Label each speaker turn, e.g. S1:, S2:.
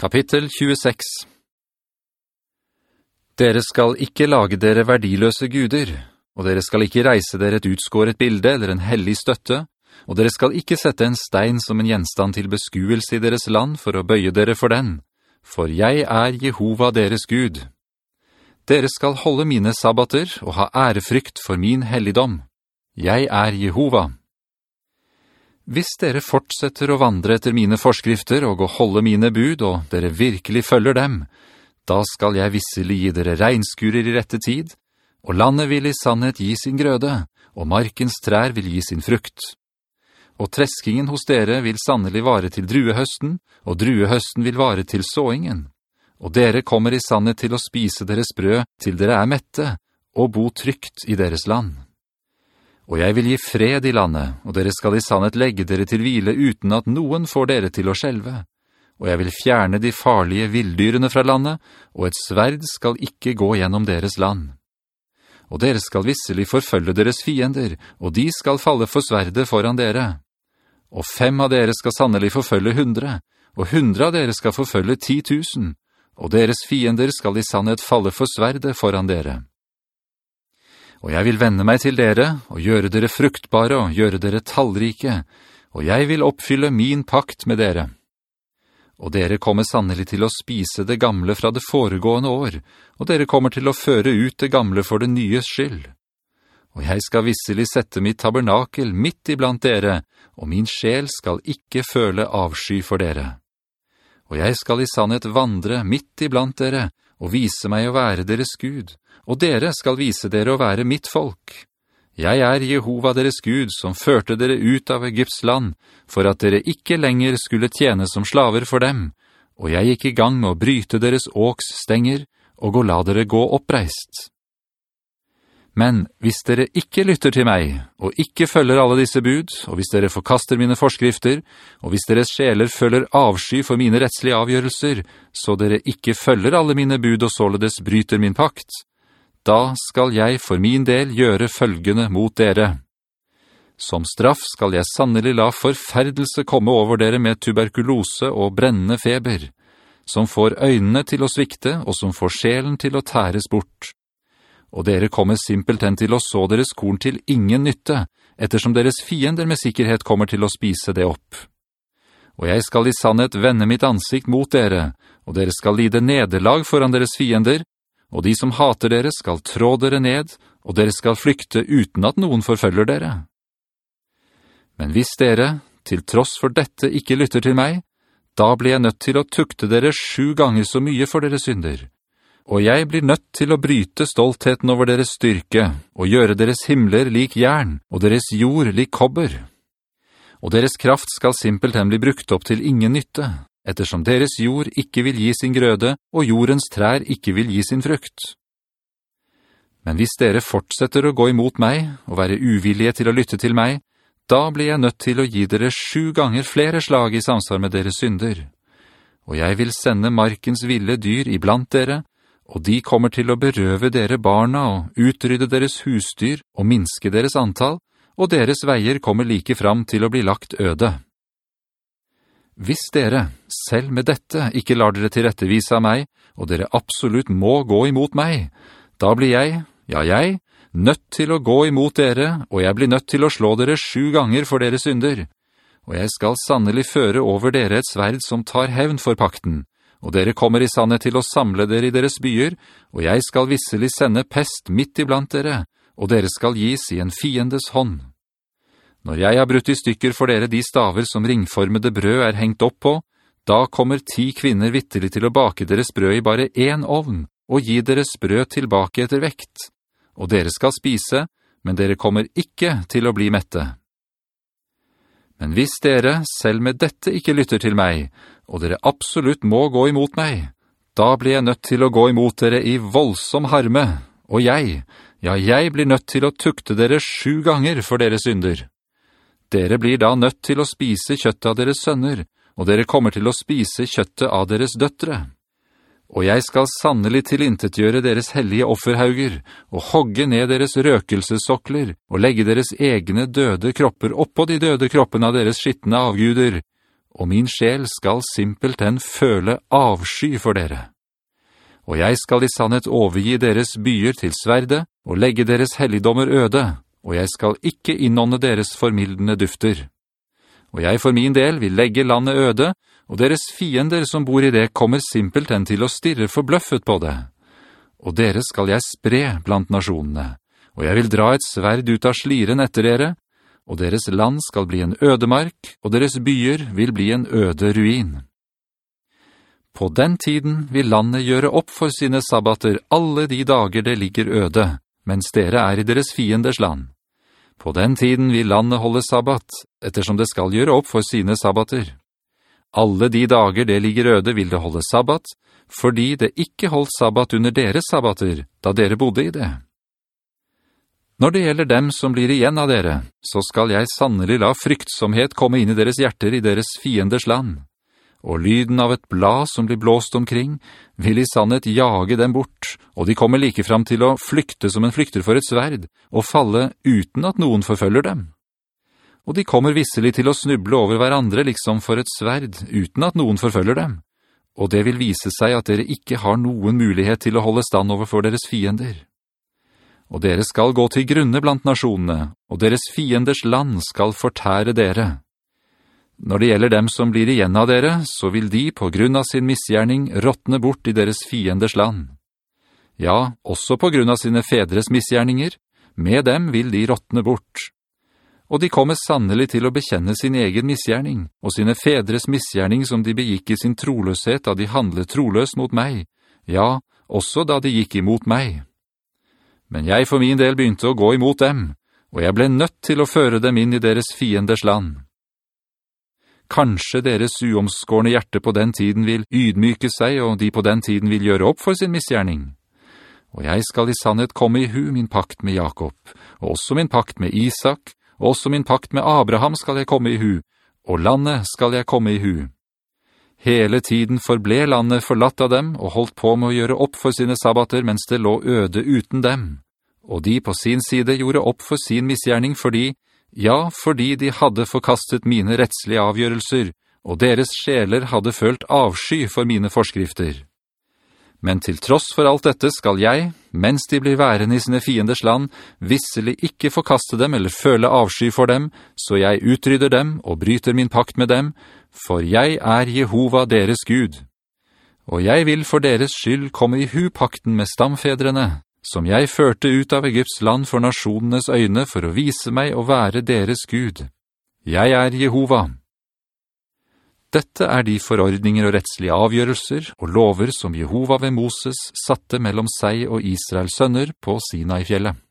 S1: Kapittel 26 Dere skal ikke lage dere verdiløse guder, og dere skal ikke reise dere et utskåret bilde eller en hellig støtte, og dere skal ikke sette en stein som en gjenstand til beskuelse i deres land for å bøye dere for den, for jeg er Jehova deres Gud. Dere skal holde mine sabbater og ha ærefrykt for min helligdom. Jeg er Jehova. Hvis dere fortsetter å vandre etter mine forskrifter og å holde mine bud, og dere virkelig følger dem, da skal jeg visselig gi dere regnskurer i rette tid, og landet vil i sannhet gi sin grøde, og markens trær vil gi sin frukt. Og treskingen hos dere vil sannelig vare til druehøsten, og druehøsten vil vare til såingen. Og dere kommer i sannhet til å spise deres brød til dere er mette, og bo trygt i deres land. Og jeg vil gi fred i landet, og dere skal i sannhet legge dere til hvile uten at noen får dere til å skjelve. Og jeg vil fjerne de farlige vilddyrene fra landet, og et sverd skal ikke gå gjennom deres land. Og dere skal visselig forfølge deres fiender, og de skal falle for sverdet foran dere. Og fem av dere skal sannelig forfølge hundre, og hundre av dere skal forfølge ti tusen, og deres fiender skal i sannhet falle for sverdet foran dere. Og jeg vil vende meg til dere, og gjøre dere fruktbare, og gjøre dere tallrike, og jeg vil oppfylle min pakt med dere. Og dere kommer sannelig til å spise det gamle fra det foregående år, og dere kommer til å føre ut det gamle for det nye skyld. Og jeg skal visselig sette mitt tabernakel midt iblant dere, og min sjel skal ikke føle avsky for dere. Og jeg skal i sannhet vandre midt iblant dere, og vise meg å være deres Gud, og dere skal vise dere å være mitt folk. Jeg er Jehova deres Gud, som førte dere ut av Egypts land, for at dere ikke lenger skulle tjene som slaver for dem, og jeg gikk i gang med å bryte deres åks stenger, og å la dere gå oppreist. Men hvis dere ikke lytter til meg, og ikke følger alle disse bud, og hvis dere forkaster mine forskrifter, og hvis deres sjeler følger avsky for mine rettslige avgjørelser, så dere ikke følger alle mine bud og således bryter min pakt, da skal jeg for min del gjøre følgende mot dere. Som straff skal jeg sannelig la forferdelse komme over dere med tuberkulose og brennende feber, som får øynene til å svikte og som får sjelen til å tæres bort og dere kommer simpelthen til å så deres korn til ingen nytte, ettersom deres fiender med sikkerhet kommer til å spise det opp. Og jeg skal i sannhet vende mitt ansikt mot dere, og dere skal lide nederlag foran deres fiender, og de som hater dere skal trå dere ned, og dere skal flykte uten at noen forfølger dere. Men hvis dere, til tross for dette, ikke lytter til meg, da blir jeg nødt til å tukte dere sju ganger så mye for deres synder, og jeg blir nødt til å bryte stoltheten over deres styrke, og gjøre deres himler lik jern, og deres jord lik kobber. Og deres kraft skal simpelthen bli brukt opp til ingen nytte, ettersom deres jord ikke vil gi sin grøde, og jordens trær ikke vil gi sin frukt. Men hvis dere fortsetter å gå imot meg, og være uvillige til å lytte til meg, da blir jeg nødt til å gi dere sju ganger flere slag i samsvar med deres synder. Og jeg vil sende markens ville dyr iblant dere, og de kommer til å berøve dere barna og utrydde deres husdyr og minske deres antall, og deres veier kommer like fram til å bli lagt øde. Hvis dere, selv med dette, ikke lar dere tilrettevise av meg, og dere absolutt må gå imot meg, da blir jeg, ja jeg, nødt til å gå imot dere, og jeg blir nødt til å slå dere sju ganger for deres synder. Og jeg skal sannelig føre over dere et sverd som tar hevn for pakten, og dere kommer i sannhet til å samle dere i deres byer, og jeg skal visselig sende pest midt iblant dere, og dere skal gis i en fiendes hånd. Når jeg har brutt i stykker for dere de staver som ringformede brød er hengt opp på, da kommer ti kvinner vittelig til å bake deres brød i bare en ovn, og gi deres brød tilbake etter vekt. Og dere skal spise, men dere kommer ikke til å bli mette. Men hvis dere, selv med dette, ikke lytter til meg, og dere absolutt må gå imot meg, da blir jeg nødt til å gå imot dere i voldsom harme, og jeg, ja, jeg blir nødt til å tukte dere sju ganger for deres synder. Dere blir da nødt til å spise kjøttet av deres sønner, og dere kommer til å spise kjøttet av deres døtre. Og jeg skal sannelig tilintetgjøre deres hellige offerhauger, og hogge ned deres røkelsesokler, og legge deres egne døde kropper oppå de døde kroppene av deres skittende avguder, og min sjel skal simpelthen føle avsky for dere. Og jeg skal i sannhet overgi deres byer til sverde, og legge deres helligdommer øde, og jeg skal ikke innånde deres formildende dufter. Og jeg for min del vil legge landet øde, og deres fiender som bor i det kommer simpelthen til å stirre forbløffet på det. Og dere skal jeg spre blant nasjonene, og jeg vil dra et sverd ut av sliren etter dere, og deres land skal bli en ødemark, og deres byer vil bli en øde ruin. På den tiden vil landet gjøre opp for sine sabbater alle de dager det ligger øde, mens dere er i deres fienders land. På den tiden vil landet holde sabbat, ettersom det skal gjøre opp for sine sabbater. Alle de dager det ligger øde vil det holde sabbat, fordi det ikke holdt sabbat under deres sabbater, da dere bodde i det. Når det gjelder dem som blir igjen av dere, så skal jeg sannelig la fryktsomhet komme inn i deres hjerter i deres fienders land. Og lyden av et blad som blir blåst omkring, vil i sannhet jage dem bort, og de kommer like fram til å flykte som en flykter for et sverd, og falle uten at noen forfølger dem. Og de kommer visselig til å snuble over hverandre liksom for et sverd, uten at noen forfølger dem. Og det vil vise seg at dere ikke har noen mulighet til å holde stand overfor deres fiender og dere skal gå til grunne blant nasjonene, og deres fienders land skal fortære dere. Når det gjelder dem som blir igjen av dere, så vil de på grunn av sin misgjerning råtne bort i deres fienders land. Ja, også på grunn av sine fedres misgjerninger, med dem vil de råtne bort. Og de kommer sannelig til å bekjenne sin egen misgjerning, og sine fedres misgjerning som de begikk i sin troløshet da de handlet troløs mot meg, ja, også da de gikk imot meg.» Men jeg for min del begynte å gå imot dem, og jeg ble nødt til å føre dem inn i deres fienders land. Kanskje deres uomskårende hjerte på den tiden vil ydmyke seg, og de på den tiden vil gjøre opp for sin misgjerning. Og jeg skal i sannhet komme i hu min pakt med Jakob, og også min pakt med Isak, og også min pakt med Abraham skal jeg komme i hu, og landet skal jeg komme i hu. Hele tiden forble landet forlatt av dem og holdt på med å gjøre opp for sine sabbater mens det lå øde uten dem. Og de på sin side gjorde opp for sin misgjerning fordi, ja, fordi de hadde forkastet mine rettslige avgjørelser, og deres sjeler hadde følt avsky for mine forskrifter. Men til tross for alt dette skal jeg, mens de blir værende i sine fienders land, visselig ikke forkaste dem eller føle avsky for dem, så jeg utrydder dem og bryter min pakt med dem, for jeg er Jehova deres Gud. Og jeg vil for deres skyld komme i hu-pakten med stamfedrene, som jeg førte ut av Egypts land for nasjonenes øyne for å vise meg å være deres Gud. Jeg er Jehova. Dette er de forordninger og rettslige avgjørelser og lover som Jehova ved Moses satte mellom seg og Israels sønner på Sinai-fjellet.